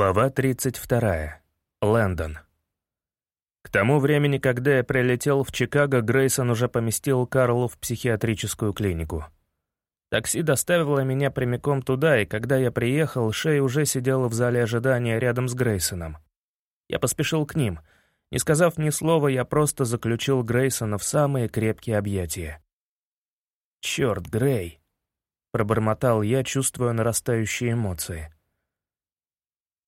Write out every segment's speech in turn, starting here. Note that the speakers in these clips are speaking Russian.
Глава 32. Лэндон. К тому времени, когда я прилетел в Чикаго, Грейсон уже поместил Карлу в психиатрическую клинику. Такси доставило меня прямиком туда, и когда я приехал, Шей уже сидела в зале ожидания рядом с Грейсоном. Я поспешил к ним. Не сказав ни слова, я просто заключил Грейсона в самые крепкие объятия. «Черт, Грей!» — пробормотал я, чувствуя нарастающие эмоции.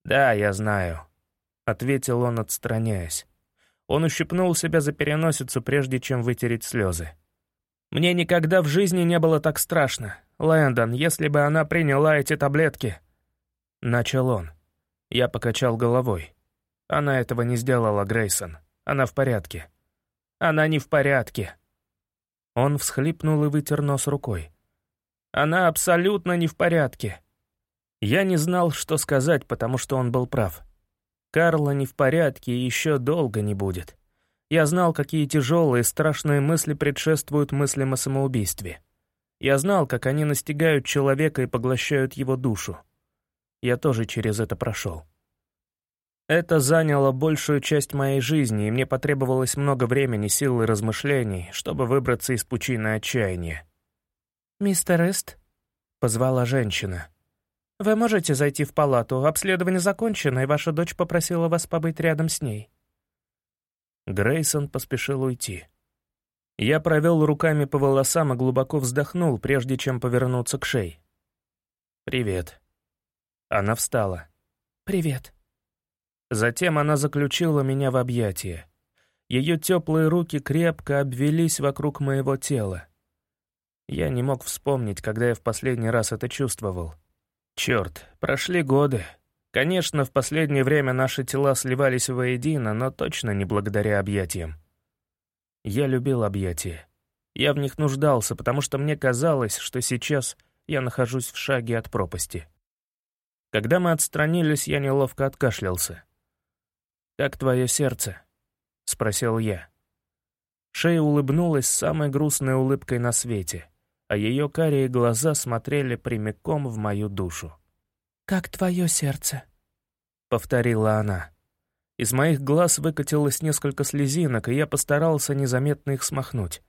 «Да, я знаю», — ответил он, отстраняясь. Он ущипнул себя за переносицу, прежде чем вытереть слезы. «Мне никогда в жизни не было так страшно. Лэндон, если бы она приняла эти таблетки...» Начал он. Я покачал головой. Она этого не сделала, Грейсон. Она в порядке. Она не в порядке. Он всхлипнул и вытер нос рукой. Она абсолютно не в порядке. Я не знал, что сказать, потому что он был прав. Карла не в порядке и еще долго не будет. Я знал, какие тяжелые, страшные мысли предшествуют мыслям о самоубийстве. Я знал, как они настигают человека и поглощают его душу. Я тоже через это прошел. Это заняло большую часть моей жизни, и мне потребовалось много времени, сил и размышлений, чтобы выбраться из пучины отчаяния. «Мистер Эст?» — позвала женщина. «Вы можете зайти в палату. Обследование закончено, и ваша дочь попросила вас побыть рядом с ней». Грейсон поспешил уйти. Я провел руками по волосам и глубоко вздохнул, прежде чем повернуться к шее. «Привет». Она встала. «Привет». Затем она заключила меня в объятия. Ее теплые руки крепко обвелись вокруг моего тела. Я не мог вспомнить, когда я в последний раз это чувствовал. Черт, прошли годы. Конечно, в последнее время наши тела сливались воедино, но точно не благодаря объятиям. Я любил объятия. Я в них нуждался, потому что мне казалось, что сейчас я нахожусь в шаге от пропасти. Когда мы отстранились, я неловко откашлялся. «Как твое сердце?» — спросил я. Шея улыбнулась самой грустной улыбкой на свете а ее карие глаза смотрели прямиком в мою душу. «Как твое сердце?» — повторила она. Из моих глаз выкатилось несколько слезинок, и я постарался незаметно их смахнуть.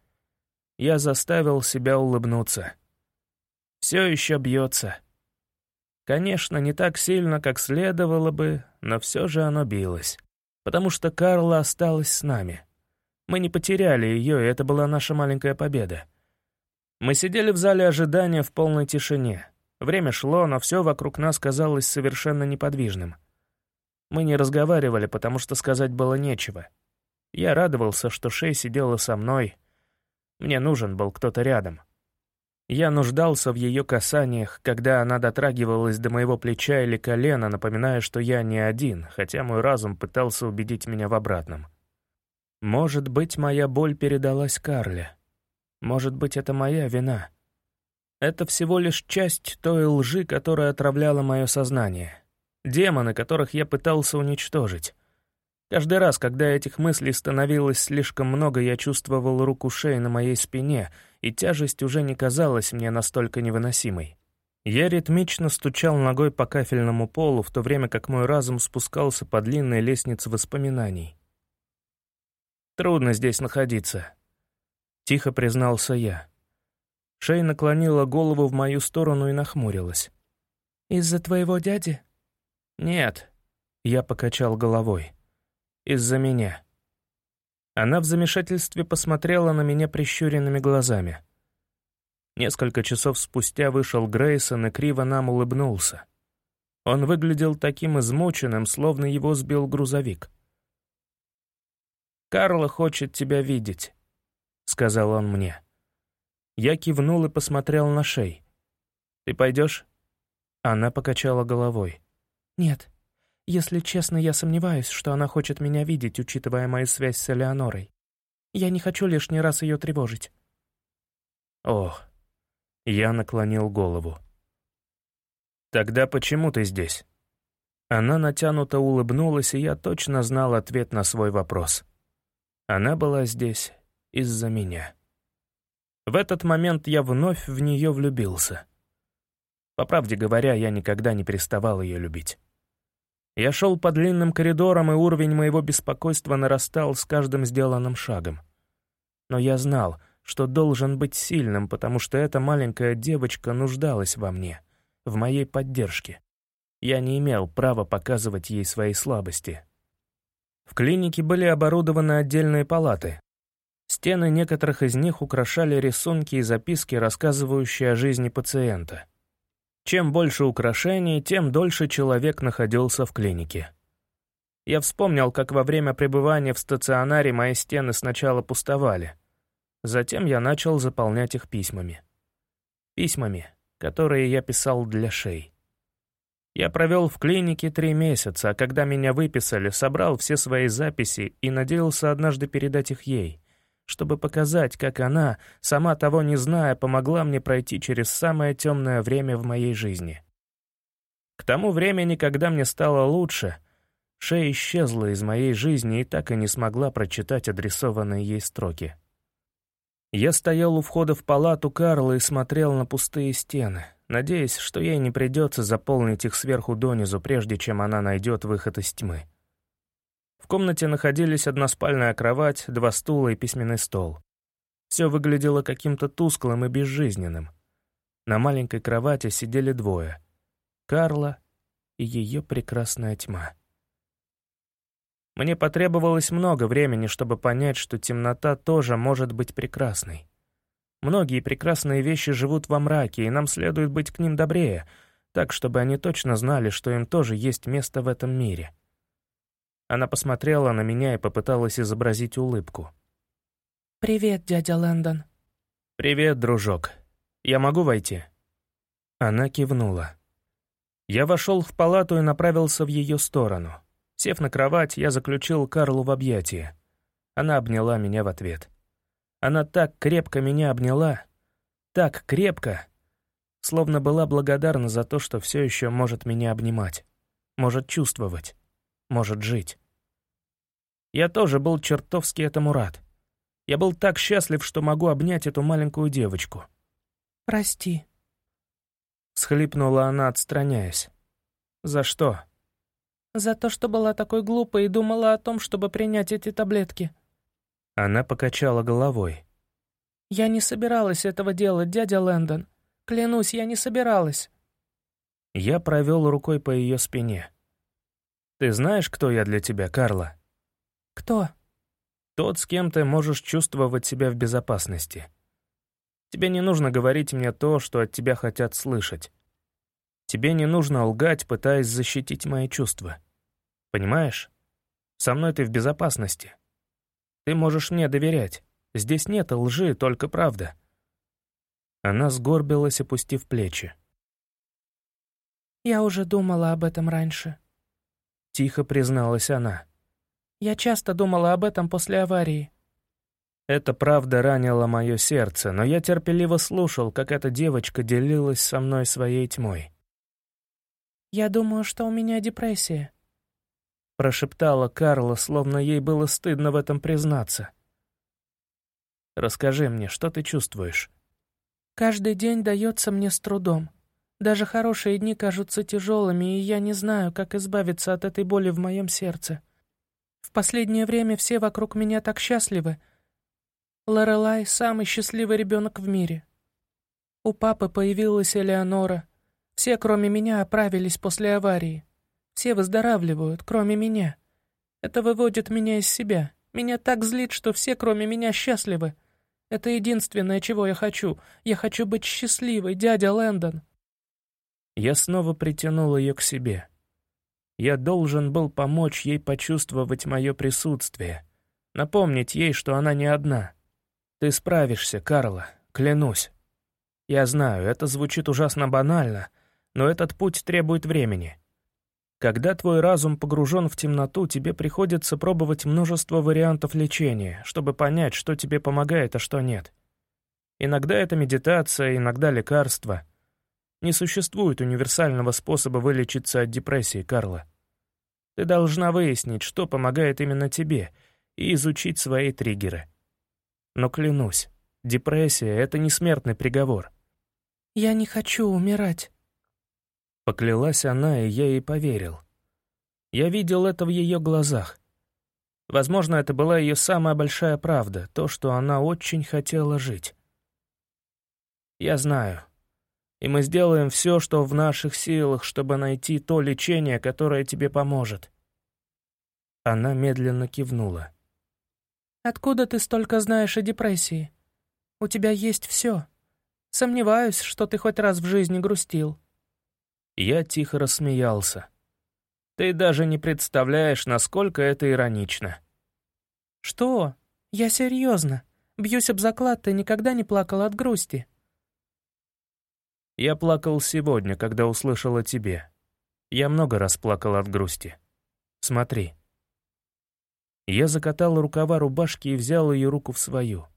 Я заставил себя улыбнуться. Все еще бьется. Конечно, не так сильно, как следовало бы, но все же оно билось. Потому что Карла осталась с нами. Мы не потеряли ее, и это была наша маленькая победа. Мы сидели в зале ожидания в полной тишине. Время шло, но все вокруг нас казалось совершенно неподвижным. Мы не разговаривали, потому что сказать было нечего. Я радовался, что Шей сидела со мной. Мне нужен был кто-то рядом. Я нуждался в ее касаниях, когда она дотрагивалась до моего плеча или колена, напоминая, что я не один, хотя мой разум пытался убедить меня в обратном. Может быть, моя боль передалась Карле. Может быть, это моя вина. Это всего лишь часть той лжи, которая отравляла мое сознание. Демоны, которых я пытался уничтожить. Каждый раз, когда этих мыслей становилось слишком много, я чувствовал руку шеи на моей спине, и тяжесть уже не казалась мне настолько невыносимой. Я ритмично стучал ногой по кафельному полу, в то время как мой разум спускался по длинной лестнице воспоминаний. Трудно здесь находиться. — тихо признался я. Шей наклонила голову в мою сторону и нахмурилась. «Из-за твоего дяди?» «Нет», — я покачал головой. «Из-за меня». Она в замешательстве посмотрела на меня прищуренными глазами. Несколько часов спустя вышел Грейсон и криво нам улыбнулся. Он выглядел таким измученным, словно его сбил грузовик. «Карла хочет тебя видеть», — сказал он мне. Я кивнул и посмотрел на шей. «Ты пойдешь?» Она покачала головой. «Нет. Если честно, я сомневаюсь, что она хочет меня видеть, учитывая мою связь с Элеонорой. Я не хочу лишний раз ее тревожить». «Ох». Я наклонил голову. «Тогда почему ты здесь?» Она натянуто улыбнулась, и я точно знал ответ на свой вопрос. Она была здесь из-за меня. В этот момент я вновь в нее влюбился. По правде говоря, я никогда не переставал ее любить. Я шел по длинным коридорам, и уровень моего беспокойства нарастал с каждым сделанным шагом. Но я знал, что должен быть сильным, потому что эта маленькая девочка нуждалась во мне, в моей поддержке. Я не имел права показывать ей свои слабости. В клинике были оборудованы отдельные палаты. Стены некоторых из них украшали рисунки и записки, рассказывающие о жизни пациента — чем больше украшений, тем дольше человек находился в клинике. Я вспомнил, как во время пребывания в стационаре мои стены сначала пустовали. Затем я начал заполнять их письмами. Письмами, которые я писал для шей. Я провел в клинике три месяца, а когда меня выписали, собрал все свои записи и надеялся однажды передать их ей чтобы показать, как она, сама того не зная, помогла мне пройти через самое темное время в моей жизни. К тому времени, когда мне стало лучше, Шея исчезла из моей жизни и так и не смогла прочитать адресованные ей строки. Я стоял у входа в палату Карла и смотрел на пустые стены, надеясь, что ей не придется заполнить их сверху донизу, прежде чем она найдет выход из тьмы. В комнате находились односпальная кровать, два стула и письменный стол. Все выглядело каким-то тусклым и безжизненным. На маленькой кровати сидели двое — Карла и ее прекрасная тьма. Мне потребовалось много времени, чтобы понять, что темнота тоже может быть прекрасной. Многие прекрасные вещи живут во мраке, и нам следует быть к ним добрее, так, чтобы они точно знали, что им тоже есть место в этом мире. Она посмотрела на меня и попыталась изобразить улыбку. «Привет, дядя Лэндон». «Привет, дружок. Я могу войти?» Она кивнула. Я вошел в палату и направился в ее сторону. Сев на кровать, я заключил Карлу в объятия. Она обняла меня в ответ. Она так крепко меня обняла, так крепко, словно была благодарна за то, что все еще может меня обнимать, может чувствовать, может жить. Я тоже был чертовски этому рад. Я был так счастлив, что могу обнять эту маленькую девочку. «Прости», — схлипнула она, отстраняясь. «За что?» «За то, что была такой глупой и думала о том, чтобы принять эти таблетки». Она покачала головой. «Я не собиралась этого делать, дядя Лэндон. Клянусь, я не собиралась». Я провел рукой по ее спине. «Ты знаешь, кто я для тебя, Карла?» «Кто?» «Тот, с кем ты можешь чувствовать себя в безопасности. Тебе не нужно говорить мне то, что от тебя хотят слышать. Тебе не нужно лгать, пытаясь защитить мои чувства. Понимаешь? Со мной ты в безопасности. Ты можешь мне доверять. Здесь нет лжи, только правда». Она сгорбилась, опустив плечи. «Я уже думала об этом раньше», — тихо призналась она. Я часто думала об этом после аварии. Это правда ранило мое сердце, но я терпеливо слушал, как эта девочка делилась со мной своей тьмой. «Я думаю, что у меня депрессия», — прошептала Карла, словно ей было стыдно в этом признаться. «Расскажи мне, что ты чувствуешь?» «Каждый день дается мне с трудом. Даже хорошие дни кажутся тяжелыми, и я не знаю, как избавиться от этой боли в моем сердце. В последнее время все вокруг меня так счастливы. Лорелай — самый счастливый ребенок в мире. У папы появилась Элеонора. Все, кроме меня, оправились после аварии. Все выздоравливают, кроме меня. Это выводит меня из себя. Меня так злит, что все, кроме меня, счастливы. Это единственное, чего я хочу. Я хочу быть счастливой, дядя Лэндон. Я снова притянул ее к себе. Я должен был помочь ей почувствовать мое присутствие, напомнить ей, что она не одна. Ты справишься, Карла, клянусь. Я знаю, это звучит ужасно банально, но этот путь требует времени. Когда твой разум погружен в темноту, тебе приходится пробовать множество вариантов лечения, чтобы понять, что тебе помогает, а что нет. Иногда это медитация, иногда лекарства — не существует универсального способа вылечиться от депрессии, Карла. Ты должна выяснить, что помогает именно тебе, и изучить свои триггеры. Но клянусь, депрессия — это не смертный приговор. «Я не хочу умирать», — поклялась она, и я ей поверил. Я видел это в ее глазах. Возможно, это была ее самая большая правда, то, что она очень хотела жить. Я знаю. И мы сделаем все, что в наших силах, чтобы найти то лечение, которое тебе поможет. Она медленно кивнула. «Откуда ты столько знаешь о депрессии? У тебя есть все. Сомневаюсь, что ты хоть раз в жизни грустил». Я тихо рассмеялся. «Ты даже не представляешь, насколько это иронично». «Что? Я серьезно. Бьюсь об заклад, ты никогда не плакал от грусти». Я плакал сегодня, когда услышал о тебе. Я много раз плакал от грусти. Смотри. Я закатал рукава рубашки и взял ее руку в свою.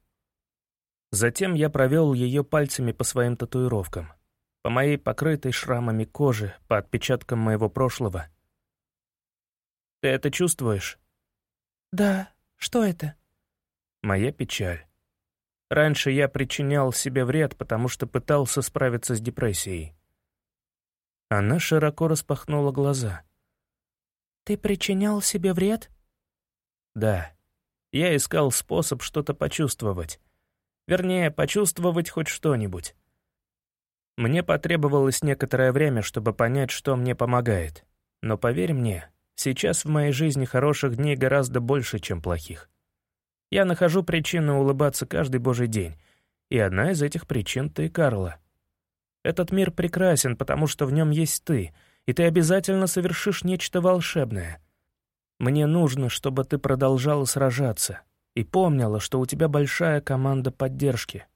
Затем я провел ее пальцами по своим татуировкам, по моей покрытой шрамами кожи, по отпечаткам моего прошлого. Ты это чувствуешь? Да. Что это? Моя печаль. Раньше я причинял себе вред, потому что пытался справиться с депрессией. Она широко распахнула глаза. «Ты причинял себе вред?» «Да. Я искал способ что-то почувствовать. Вернее, почувствовать хоть что-нибудь. Мне потребовалось некоторое время, чтобы понять, что мне помогает. Но поверь мне, сейчас в моей жизни хороших дней гораздо больше, чем плохих. Я нахожу причину улыбаться каждый божий день, и одна из этих причин — ты, Карла. Этот мир прекрасен, потому что в нем есть ты, и ты обязательно совершишь нечто волшебное. Мне нужно, чтобы ты продолжала сражаться и помнила, что у тебя большая команда поддержки.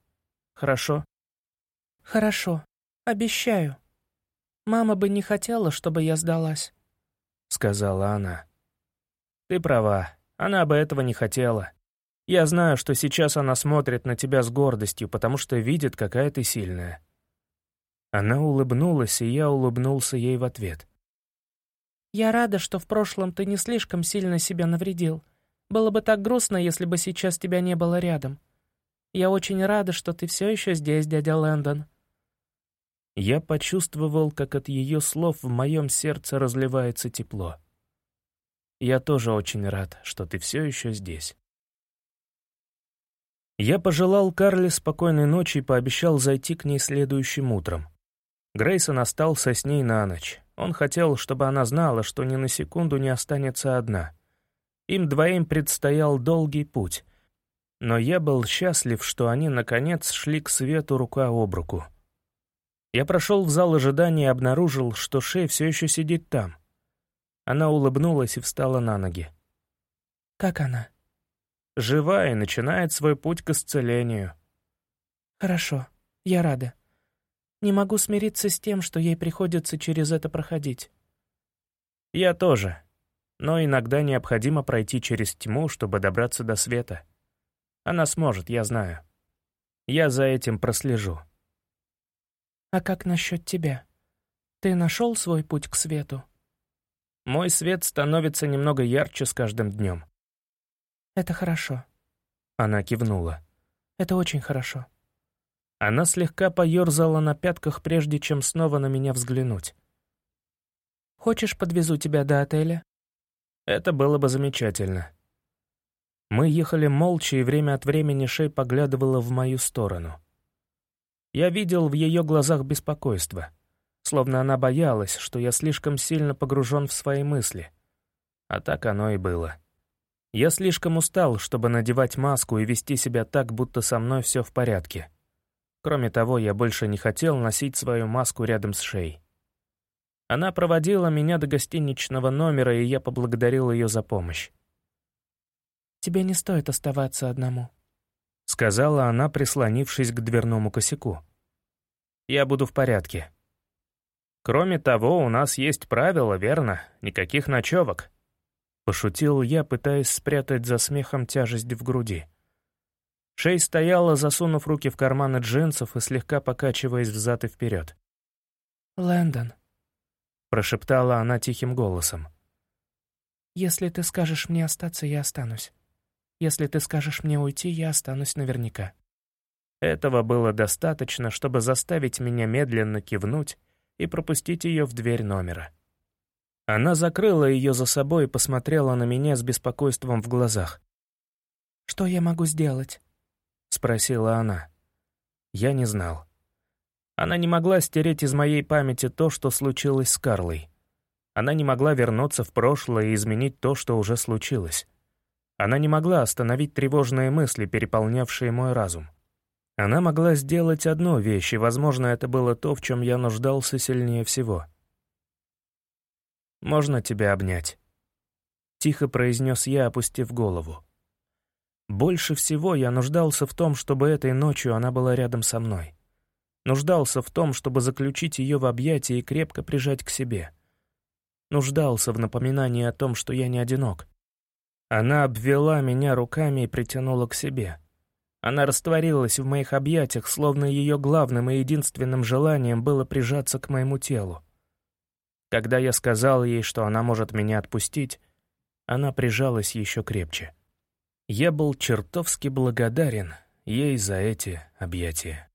Хорошо? Хорошо. Обещаю. Мама бы не хотела, чтобы я сдалась, — сказала она. Ты права, она бы этого не хотела. Я знаю, что сейчас она смотрит на тебя с гордостью, потому что видит, какая ты сильная». Она улыбнулась, и я улыбнулся ей в ответ. «Я рада, что в прошлом ты не слишком сильно себя навредил. Было бы так грустно, если бы сейчас тебя не было рядом. Я очень рада, что ты все еще здесь, дядя Лэндон». Я почувствовал, как от ее слов в моем сердце разливается тепло. «Я тоже очень рад, что ты все еще здесь». Я пожелал Карле спокойной ночи и пообещал зайти к ней следующим утром. Грейсон остался с ней на ночь. Он хотел, чтобы она знала, что ни на секунду не останется одна. Им двоим предстоял долгий путь. Но я был счастлив, что они, наконец, шли к свету рука об руку. Я прошел в зал ожидания и обнаружил, что Шей все еще сидит там. Она улыбнулась и встала на ноги. «Как она?» Жива и начинает свой путь к исцелению. Хорошо, я рада. Не могу смириться с тем, что ей приходится через это проходить. Я тоже. Но иногда необходимо пройти через тьму, чтобы добраться до света. Она сможет, я знаю. Я за этим прослежу. А как насчет тебя? Ты нашел свой путь к свету? Мой свет становится немного ярче с каждым днем. «Это хорошо». Она кивнула. «Это очень хорошо». Она слегка поёрзала на пятках, прежде чем снова на меня взглянуть. «Хочешь, подвезу тебя до отеля?» Это было бы замечательно. Мы ехали молча, и время от времени Шей поглядывала в мою сторону. Я видел в ее глазах беспокойство, словно она боялась, что я слишком сильно погружен в свои мысли. А так оно и было. Я слишком устал, чтобы надевать маску и вести себя так, будто со мной все в порядке. Кроме того, я больше не хотел носить свою маску рядом с шеей. Она проводила меня до гостиничного номера, и я поблагодарил ее за помощь. «Тебе не стоит оставаться одному», — сказала она, прислонившись к дверному косяку. «Я буду в порядке. Кроме того, у нас есть правила, верно? Никаких ночевок. Пошутил я, пытаясь спрятать за смехом тяжесть в груди. Шей стояла, засунув руки в карманы джинсов и слегка покачиваясь взад и вперед. «Лэндон», — прошептала она тихим голосом. «Если ты скажешь мне остаться, я останусь. Если ты скажешь мне уйти, я останусь наверняка». Этого было достаточно, чтобы заставить меня медленно кивнуть и пропустить ее в дверь номера. Она закрыла ее за собой и посмотрела на меня с беспокойством в глазах. «Что я могу сделать?» — спросила она. Я не знал. Она не могла стереть из моей памяти то, что случилось с Карлой. Она не могла вернуться в прошлое и изменить то, что уже случилось. Она не могла остановить тревожные мысли, переполнявшие мой разум. Она могла сделать одну вещь, и, возможно, это было то, в чем я нуждался сильнее всего. «Можно тебя обнять?» — тихо произнес я, опустив голову. Больше всего я нуждался в том, чтобы этой ночью она была рядом со мной. Нуждался в том, чтобы заключить ее в объятия и крепко прижать к себе. Нуждался в напоминании о том, что я не одинок. Она обвела меня руками и притянула к себе. Она растворилась в моих объятиях, словно ее главным и единственным желанием было прижаться к моему телу. Когда я сказал ей, что она может меня отпустить, она прижалась еще крепче. Я был чертовски благодарен ей за эти объятия.